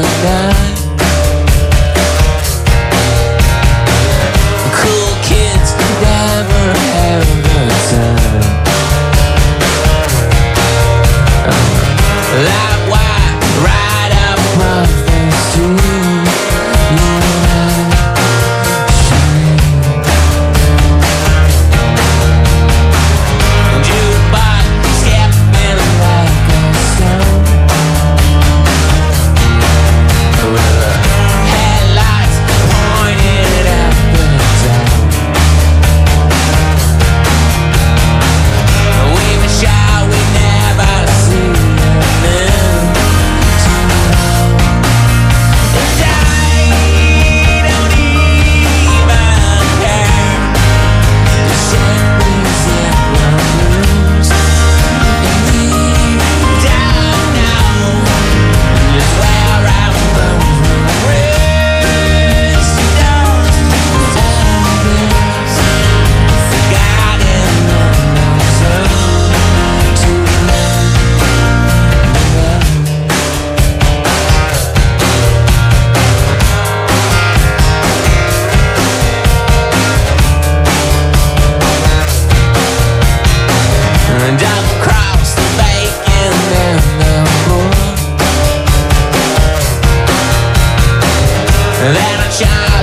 die. Cool kids never have time. Oh. Let a child.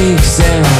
weeks and